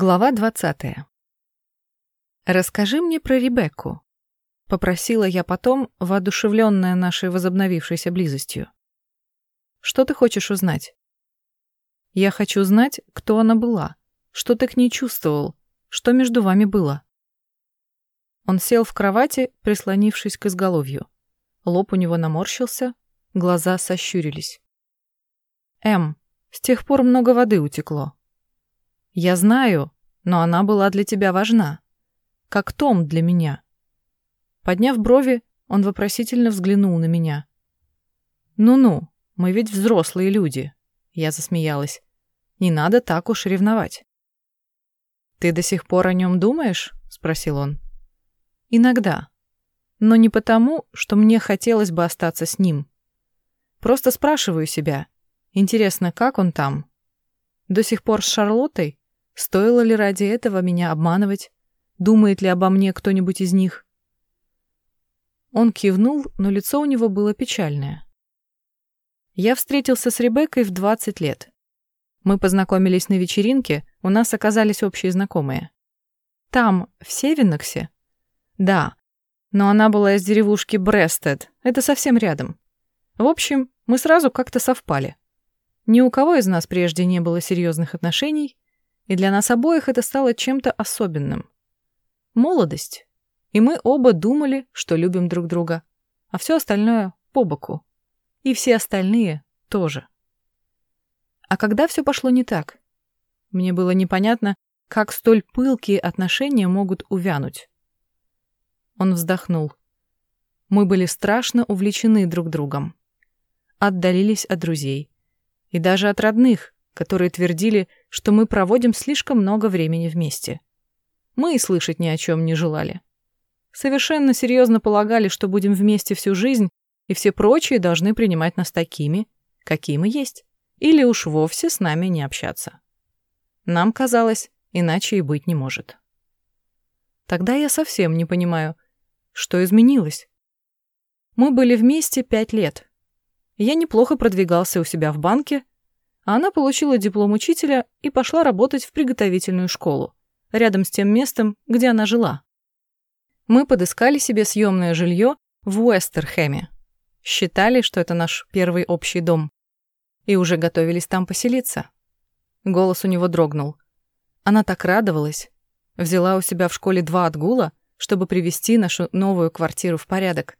Глава 20. «Расскажи мне про Ребекку», — попросила я потом, воодушевленная нашей возобновившейся близостью. «Что ты хочешь узнать?» «Я хочу знать, кто она была, что ты к ней чувствовал, что между вами было». Он сел в кровати, прислонившись к изголовью. Лоб у него наморщился, глаза сощурились. «Эм, с тех пор много воды утекло», я знаю, но она была для тебя важна. Как Том для меня. Подняв брови, он вопросительно взглянул на меня. «Ну-ну, мы ведь взрослые люди», — я засмеялась. «Не надо так уж ревновать». «Ты до сих пор о нем думаешь?» — спросил он. «Иногда. Но не потому, что мне хотелось бы остаться с ним. Просто спрашиваю себя, интересно, как он там? До сих пор с Шарлоттой? Стоило ли ради этого меня обманывать? Думает ли обо мне кто-нибудь из них? Он кивнул, но лицо у него было печальное. Я встретился с Ребеккой в 20 лет. Мы познакомились на вечеринке, у нас оказались общие знакомые. Там, в Севеноксе? Да, но она была из деревушки Брестед, это совсем рядом. В общем, мы сразу как-то совпали. Ни у кого из нас прежде не было серьезных отношений, и для нас обоих это стало чем-то особенным. Молодость. И мы оба думали, что любим друг друга, а все остальное по боку. И все остальные тоже. А когда все пошло не так? Мне было непонятно, как столь пылкие отношения могут увянуть. Он вздохнул. Мы были страшно увлечены друг другом. Отдалились от друзей. И даже от родных, которые твердили, что мы проводим слишком много времени вместе. Мы и слышать ни о чем не желали. Совершенно серьезно полагали, что будем вместе всю жизнь, и все прочие должны принимать нас такими, какие мы есть, или уж вовсе с нами не общаться. Нам казалось, иначе и быть не может. Тогда я совсем не понимаю, что изменилось. Мы были вместе пять лет. Я неплохо продвигался у себя в банке, а она получила диплом учителя и пошла работать в приготовительную школу, рядом с тем местом, где она жила. Мы подыскали себе съемное жилье в Уэстерхэме. Считали, что это наш первый общий дом. И уже готовились там поселиться. Голос у него дрогнул. Она так радовалась. Взяла у себя в школе два отгула, чтобы привести нашу новую квартиру в порядок.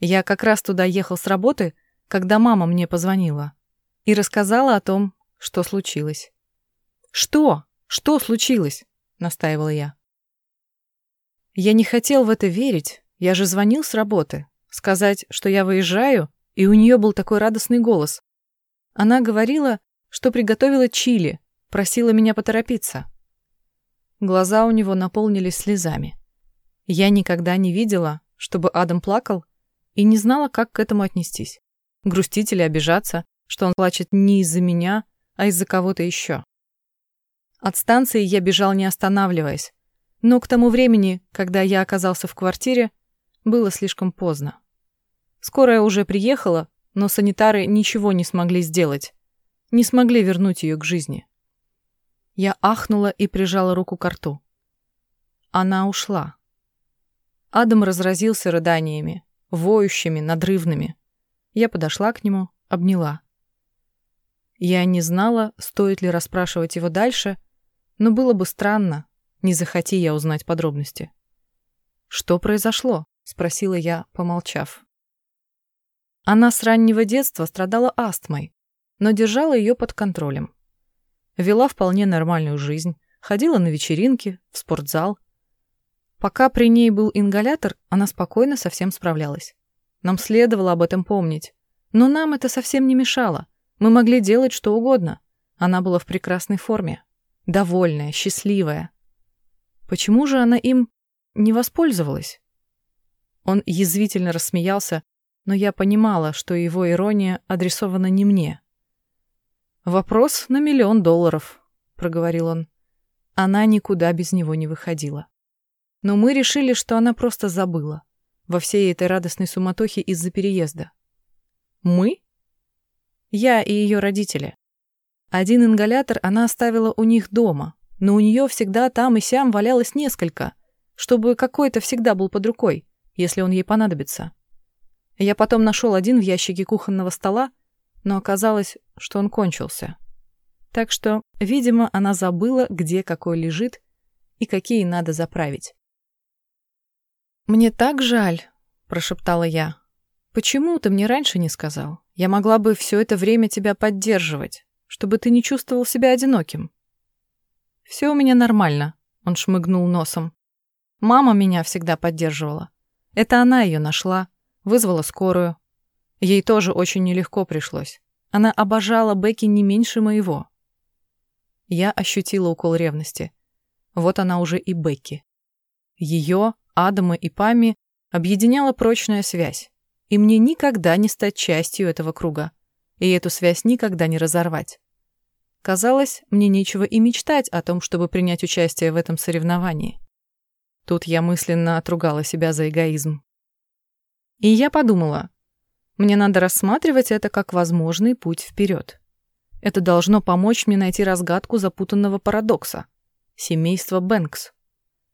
Я как раз туда ехал с работы, когда мама мне позвонила и рассказала о том, что случилось. «Что? Что случилось?» — настаивала я. Я не хотел в это верить, я же звонил с работы. Сказать, что я выезжаю, и у нее был такой радостный голос. Она говорила, что приготовила чили, просила меня поторопиться. Глаза у него наполнились слезами. Я никогда не видела, чтобы Адам плакал, и не знала, как к этому отнестись. Грустить или обижаться, что он плачет не из-за меня, а из-за кого-то еще. От станции я бежал не останавливаясь, но к тому времени, когда я оказался в квартире, было слишком поздно. Скорая уже приехала, но санитары ничего не смогли сделать, не смогли вернуть ее к жизни. Я ахнула и прижала руку к рту. Она ушла. Адам разразился рыданиями, воющими, надрывными. Я подошла к нему, обняла. Я не знала, стоит ли расспрашивать его дальше, но было бы странно, не захоти я узнать подробности. «Что произошло?» — спросила я, помолчав. Она с раннего детства страдала астмой, но держала ее под контролем. Вела вполне нормальную жизнь, ходила на вечеринки, в спортзал. Пока при ней был ингалятор, она спокойно со всем справлялась. Нам следовало об этом помнить. Но нам это совсем не мешало. Мы могли делать что угодно. Она была в прекрасной форме. Довольная, счастливая. Почему же она им не воспользовалась? Он язвительно рассмеялся, но я понимала, что его ирония адресована не мне. «Вопрос на миллион долларов», — проговорил он. Она никуда без него не выходила. Но мы решили, что она просто забыла. Во всей этой радостной суматохе из-за переезда. «Мы?» Я и ее родители. Один ингалятор она оставила у них дома, но у нее всегда там и сям валялось несколько, чтобы какой-то всегда был под рукой, если он ей понадобится. Я потом нашел один в ящике кухонного стола, но оказалось, что он кончился. Так что, видимо, она забыла, где какой лежит и какие надо заправить. «Мне так жаль», — прошептала я. «Почему ты мне раньше не сказал? Я могла бы все это время тебя поддерживать, чтобы ты не чувствовал себя одиноким». «Все у меня нормально», — он шмыгнул носом. «Мама меня всегда поддерживала. Это она ее нашла, вызвала скорую. Ей тоже очень нелегко пришлось. Она обожала Бекки не меньше моего. Я ощутила укол ревности. Вот она уже и Бекки. Ее, Адама и Пами объединяла прочная связь, и мне никогда не стать частью этого круга, и эту связь никогда не разорвать. Казалось, мне нечего и мечтать о том, чтобы принять участие в этом соревновании. Тут я мысленно отругала себя за эгоизм. И я подумала, мне надо рассматривать это как возможный путь вперед. Это должно помочь мне найти разгадку запутанного парадокса. Семейство Бэнкс.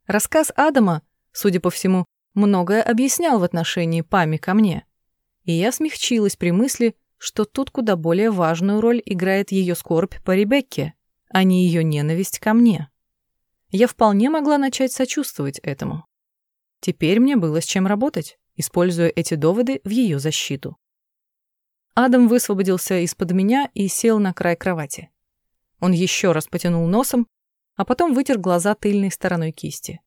Рассказ Адама, судя по всему, многое объяснял в отношении Пами ко мне. И я смягчилась при мысли, что тут куда более важную роль играет ее скорбь по Ребекке, а не ее ненависть ко мне. Я вполне могла начать сочувствовать этому. Теперь мне было с чем работать, используя эти доводы в ее защиту. Адам высвободился из-под меня и сел на край кровати. Он еще раз потянул носом, а потом вытер глаза тыльной стороной кисти.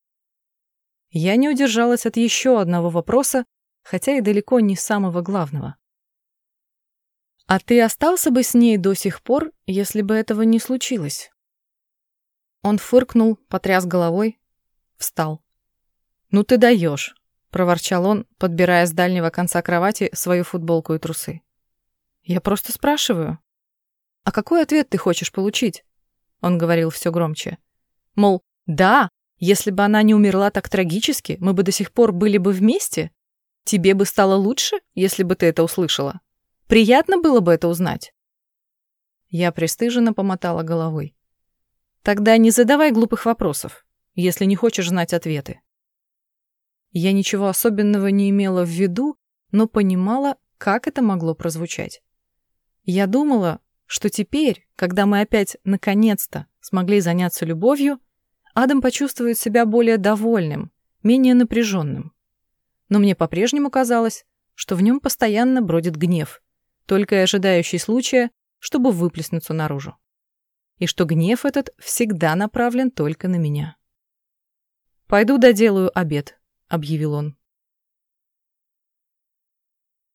Я не удержалась от еще одного вопроса, хотя и далеко не самого главного. «А ты остался бы с ней до сих пор, если бы этого не случилось?» Он фыркнул, потряс головой, встал. «Ну ты даешь», — проворчал он, подбирая с дальнего конца кровати свою футболку и трусы. Я просто спрашиваю. А какой ответ ты хочешь получить? Он говорил все громче. Мол, да, если бы она не умерла так трагически, мы бы до сих пор были бы вместе. Тебе бы стало лучше, если бы ты это услышала. Приятно было бы это узнать. Я пристыженно помотала головой. Тогда не задавай глупых вопросов, если не хочешь знать ответы. Я ничего особенного не имела в виду, но понимала, как это могло прозвучать. Я думала, что теперь, когда мы опять наконец-то смогли заняться любовью, Адам почувствует себя более довольным, менее напряженным. Но мне по-прежнему казалось, что в нем постоянно бродит гнев, только и ожидающий случая, чтобы выплеснуться наружу. И что гнев этот всегда направлен только на меня. «Пойду доделаю обед», — объявил он.